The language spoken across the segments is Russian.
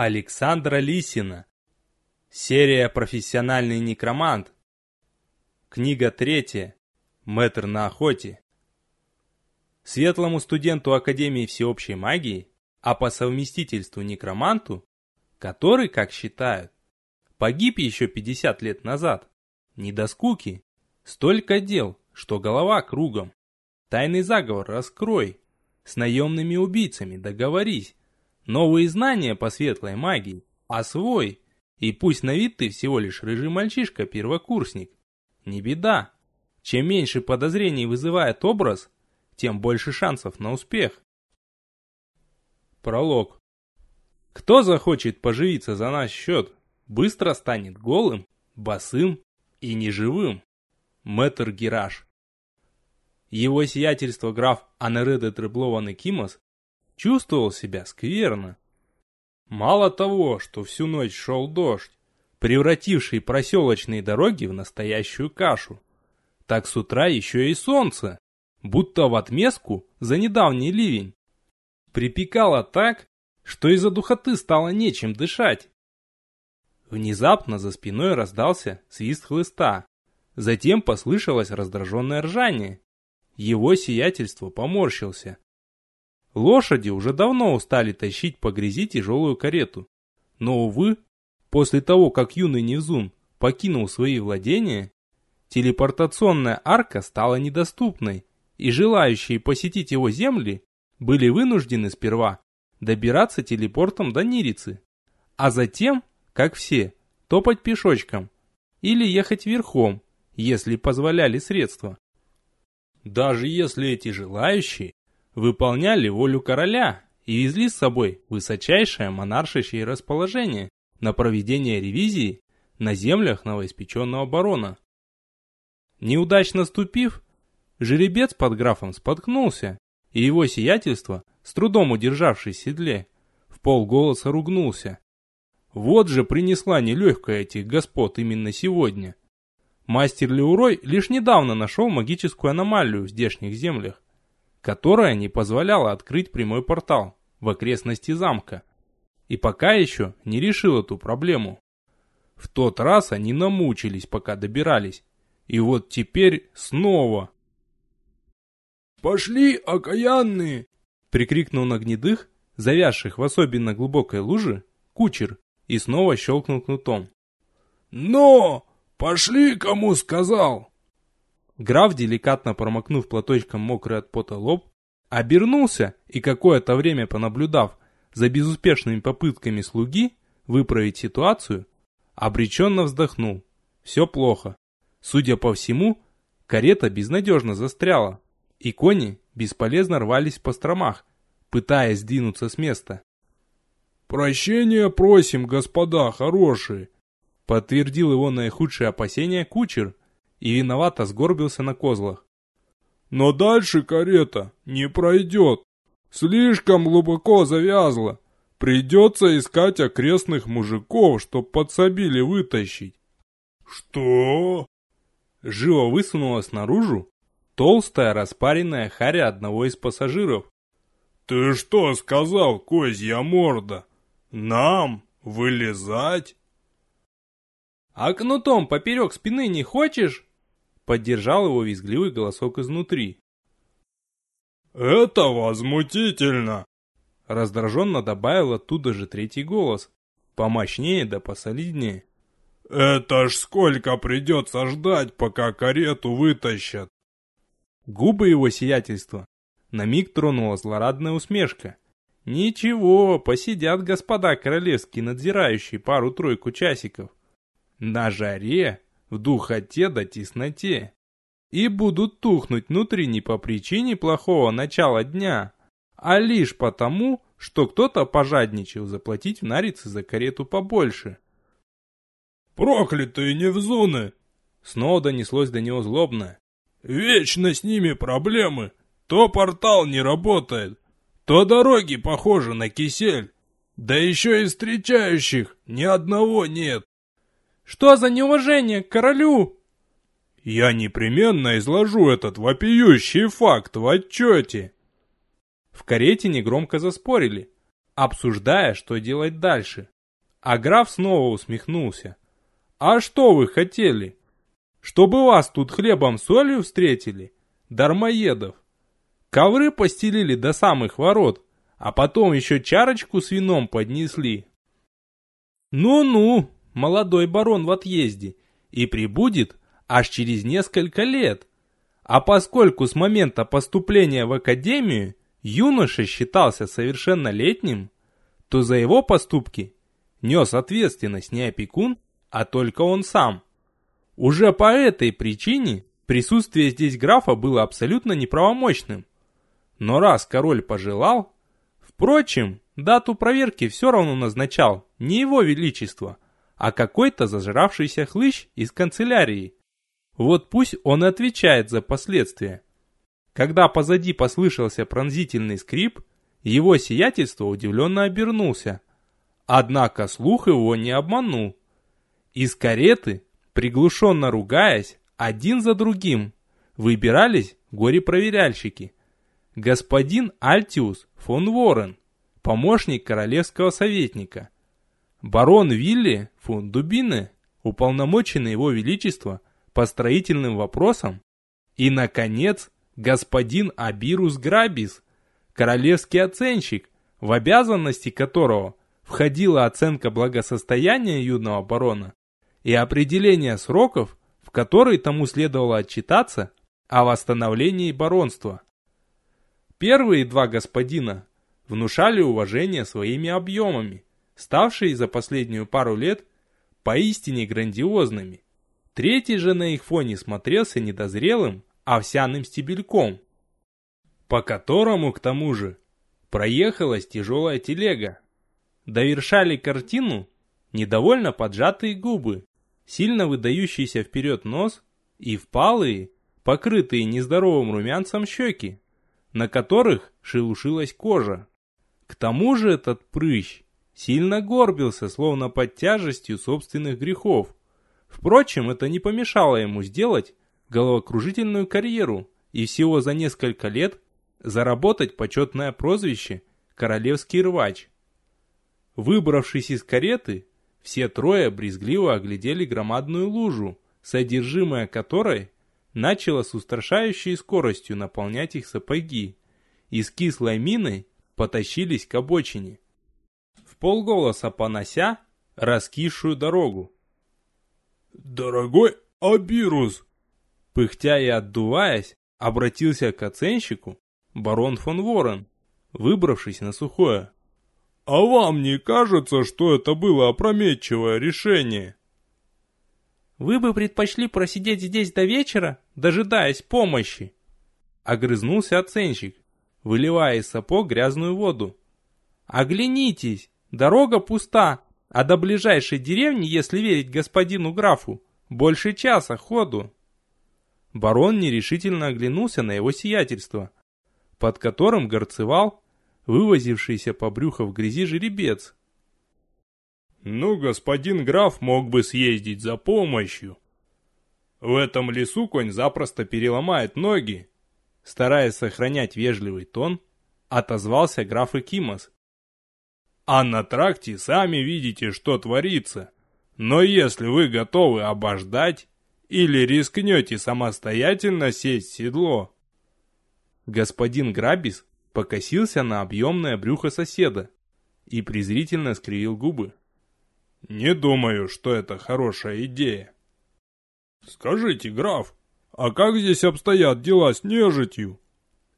Александра Лисина. Серия «Профессиональный некромант». Книга третья. Мэтр на охоте. Светлому студенту Академии всеобщей магии, а по совместительству некроманту, который, как считают, погиб еще 50 лет назад, не до скуки, столько дел, что голова кругом. Тайный заговор раскрой, с наемными убийцами договорись, новые знания по светлой магии, освой, и пусть на вид ты всего лишь рыжий мальчишка-первокурсник. Не беда. Чем меньше подозрений вызывает образ, тем больше шансов на успех. Пролог. Кто захочет поживиться за наш счет, быстро станет голым, босым и неживым. Мэтр Гираж. Его сиятельство граф Анереде Треблован Кимос чувствовал себя скверно. Мало того, что всю ночь шел дождь, превративший проселочные дороги в настоящую кашу, так с утра еще и солнце, будто в отместку за недавний ливень. Припекало так, что из-за духоты стало нечем дышать. Внезапно за спиной раздался свист хлыста, затем послышалось раздраженное ржание. Его сиятельство поморщился. Лошади уже давно устали тащить по грязи тяжелую карету. Но, увы, после того, как юный Невзун покинул свои владения, телепортационная арка стала недоступной, и желающие посетить его земли были вынуждены сперва добираться телепортом до Нирицы, а затем, как все, топать пешочком или ехать верхом, если позволяли средства. Даже если эти желающие выполняли волю короля и везли с собой высочайшее монаршащее расположение на проведение ревизии на землях новоиспеченного барона. Неудачно ступив, жеребец под графом споткнулся, и его сиятельство, с трудом удержавшись в седле, в полголоса ругнулся. Вот же принесла нелегкая этих господ именно сегодня. Мастер Леурой лишь недавно нашел магическую аномалию в здешних землях которая не позволяла открыть прямой портал в окрестности замка. И пока еще не решил эту проблему. В тот раз они намучились, пока добирались. И вот теперь снова. «Пошли, окаянные!» Прикрикнул на гнедых, завязших в особенно глубокой луже, кучер, и снова щелкнул кнутом. «Но! Пошли, кому сказал!» Граф, деликатно промокнув платочком мокрый от пота лоб, обернулся и какое-то время понаблюдав за безуспешными попытками слуги выправить ситуацию, обреченно вздохнул. Все плохо. Судя по всему, карета безнадежно застряла, и кони бесполезно рвались по стромах, пытаясь сдвинуться с места. «Прощения просим, господа хорошие!» Подтвердил его наихудшие опасения кучер, и виновато сгорбился на козлах. «Но дальше карета не пройдет. Слишком глубоко завязла. Придется искать окрестных мужиков, чтоб подсобили вытащить». «Что?» Живо высунулась наружу толстая распаренная харя одного из пассажиров. «Ты что сказал, козья морда? Нам вылезать?» «А кнутом поперек спины не хочешь?» Поддержал его визгливый голосок изнутри. «Это возмутительно!» Раздраженно добавил оттуда же третий голос. Помощнее да посолиднее. «Это ж сколько придется ждать, пока карету вытащат!» Губы его сиятельства. На миг тронула злорадная усмешка. «Ничего, посидят господа королевские надзирающие пару-тройку часиков. На жаре в духоте да тесноте. И будут тухнуть внутри не по причине плохого начала дня, а лишь потому, что кто-то пожадничал заплатить в Нарице за карету побольше. «Проклятые невзуны!» Снова донеслось до него злобно. «Вечно с ними проблемы. То портал не работает, то дороги похожи на кисель. Да еще и встречающих ни одного нет. Что за неуважение к королю?» «Я непременно изложу этот вопиющий факт в отчете». В карете негромко заспорили, обсуждая, что делать дальше. А граф снова усмехнулся. «А что вы хотели? Чтобы вас тут хлебом солью встретили? Дармоедов. Ковры постелили до самых ворот, а потом еще чарочку с вином поднесли. Ну-ну, молодой барон в отъезде, и прибудет аж через несколько лет. А поскольку с момента поступления в академию юноша считался совершеннолетним, то за его поступки нес ответственность не опекун, а только он сам. Уже по этой причине присутствие здесь графа было абсолютно неправомочным. Но раз король пожелал... Впрочем, дату проверки все равно назначал не его величество, а какой-то зажравшийся хлыщ из канцелярии. Вот пусть он и отвечает за последствия. Когда позади послышался пронзительный скрип, его сиятельство удивленно обернулся. Однако слух его не обманул. Из кареты, приглушенно ругаясь, один за другим, выбирались горе-проверяльщики. Господин Альтиус фон Ворен, помощник королевского советника. Барон Вилли фон Дубины, уполномоченный его величество по строительным вопросам. И, наконец, господин Абирус Грабис, королевский оценщик, в обязанности которого входила оценка благосостояния юного барона и определение сроков, в которые тому следовало отчитаться о восстановлении баронства. Первые два господина внушали уважение своими объемами, ставшие за последнюю пару лет поистине грандиозными. Третий же на их фоне смотрелся недозрелым овсяным стебельком, по которому, к тому же, проехалась тяжелая телега. Довершали картину недовольно поджатые губы, сильно выдающийся вперед нос и впалые, покрытые нездоровым румянцем щеки, на которых шелушилась кожа. К тому же этот прыщ сильно горбился, словно под тяжестью собственных грехов. Впрочем, это не помешало ему сделать головокружительную карьеру и всего за несколько лет заработать почетное прозвище «Королевский рвач». Выбравшись из кареты, все трое брезгливо оглядели громадную лужу, содержимое которой начало с устрашающей скоростью наполнять их сапоги, и с кислой миной потащились к обочине. В полголоса понося раскисшую дорогу. «Дорогой Абирус!» Пыхтя и отдуваясь, обратился к оценщику барон фон Ворен, выбравшись на сухое. «А вам не кажется, что это было опрометчивое решение?» «Вы бы предпочли просидеть здесь до вечера, дожидаясь помощи?» Огрызнулся оценщик, выливая из сапог грязную воду. «Оглянитесь, дорога пуста, а до ближайшей деревни, если верить господину графу, больше часа ходу». Барон нерешительно оглянулся на его сиятельство, под которым горцевал вывозившийся по брюху в грязи жеребец. «Ну, господин граф мог бы съездить за помощью. В этом лесу конь запросто переломает ноги, стараясь сохранять вежливый тон, отозвался граф Экимос. А на тракте сами видите, что творится. Но если вы готовы обождать или рискнете самостоятельно сесть в седло... Господин Грабис покосился на объемное брюхо соседа и презрительно скривил губы. «Не думаю, что это хорошая идея». «Скажите, граф, «А как здесь обстоят дела с нежитью?»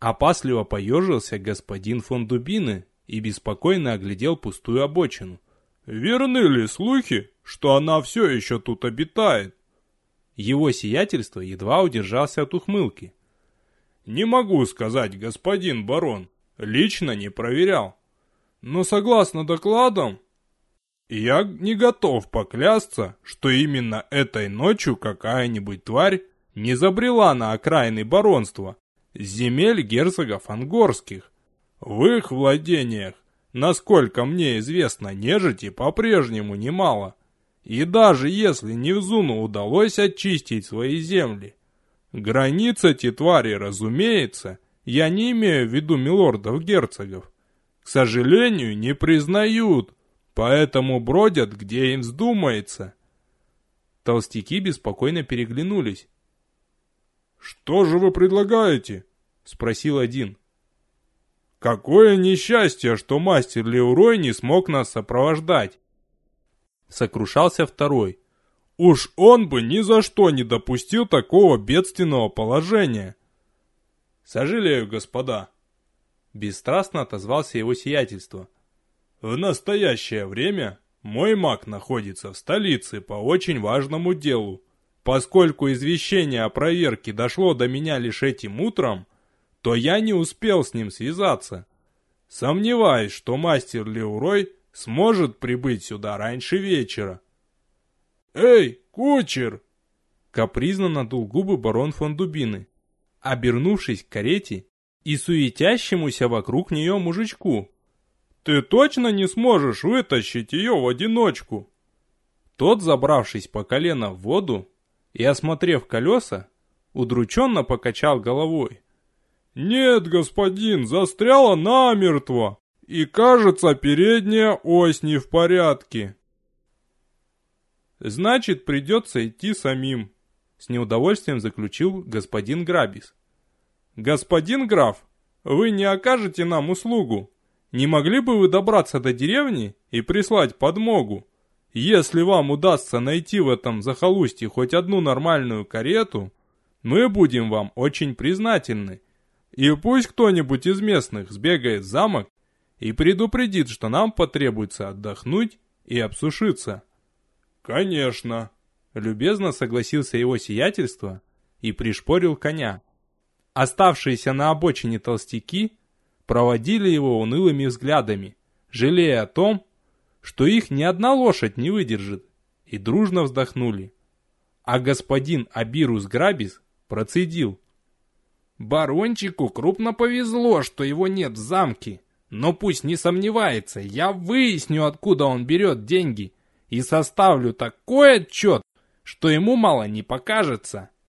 Опасливо поежился господин фон Дубины и беспокойно оглядел пустую обочину. «Верны ли слухи, что она все еще тут обитает?» Его сиятельство едва удержался от ухмылки. «Не могу сказать, господин барон, лично не проверял. Но согласно докладам, я не готов поклясться, что именно этой ночью какая-нибудь тварь не забрела на окраины баронства, земель герцогов ангорских. В их владениях, насколько мне известно, нежити по-прежнему немало. И даже если Невзуну удалось очистить свои земли, границы эти твари, разумеется, я не имею в виду милордов-герцогов, к сожалению, не признают, поэтому бродят, где им вздумается. Толстяки беспокойно переглянулись. «Что же вы предлагаете?» — спросил один. «Какое несчастье, что мастер Леурой не смог нас сопровождать!» Сокрушался второй. «Уж он бы ни за что не допустил такого бедственного положения!» «Сожалею, господа!» Бесстрастно отозвался его сиятельство. «В настоящее время мой маг находится в столице по очень важному делу. Поскольку извещение о проверке дошло до меня лишь этим утром, то я не успел с ним связаться. Сомневаюсь, что мастер Леурой сможет прибыть сюда раньше вечера. «Эй, кучер!» Капризно надул губы барон фон Дубины, обернувшись к карете и суетящемуся вокруг нее мужичку. «Ты точно не сможешь вытащить ее в одиночку?» Тот, забравшись по колено в воду и осмотрев колеса, удрученно покачал головой. «Нет, господин, застряла намертво, и, кажется, передняя ось не в порядке». «Значит, придется идти самим», — с неудовольствием заключил господин Грабис. «Господин граф, вы не окажете нам услугу. Не могли бы вы добраться до деревни и прислать подмогу? Если вам удастся найти в этом захолустье хоть одну нормальную карету, мы будем вам очень признательны. И пусть кто-нибудь из местных сбегает в замок и предупредит, что нам потребуется отдохнуть и обсушиться». «Конечно», — любезно согласился его сиятельство и пришпорил коня. Оставшиеся на обочине толстяки проводили его унылыми взглядами, жалея о том, что их ни одна лошадь не выдержит, и дружно вздохнули. А господин Абирус Грабис процедил. «Барончику крупно повезло, что его нет в замке, но пусть не сомневается, я выясню, откуда он берет деньги, и составлю такой отчет, что ему мало не покажется».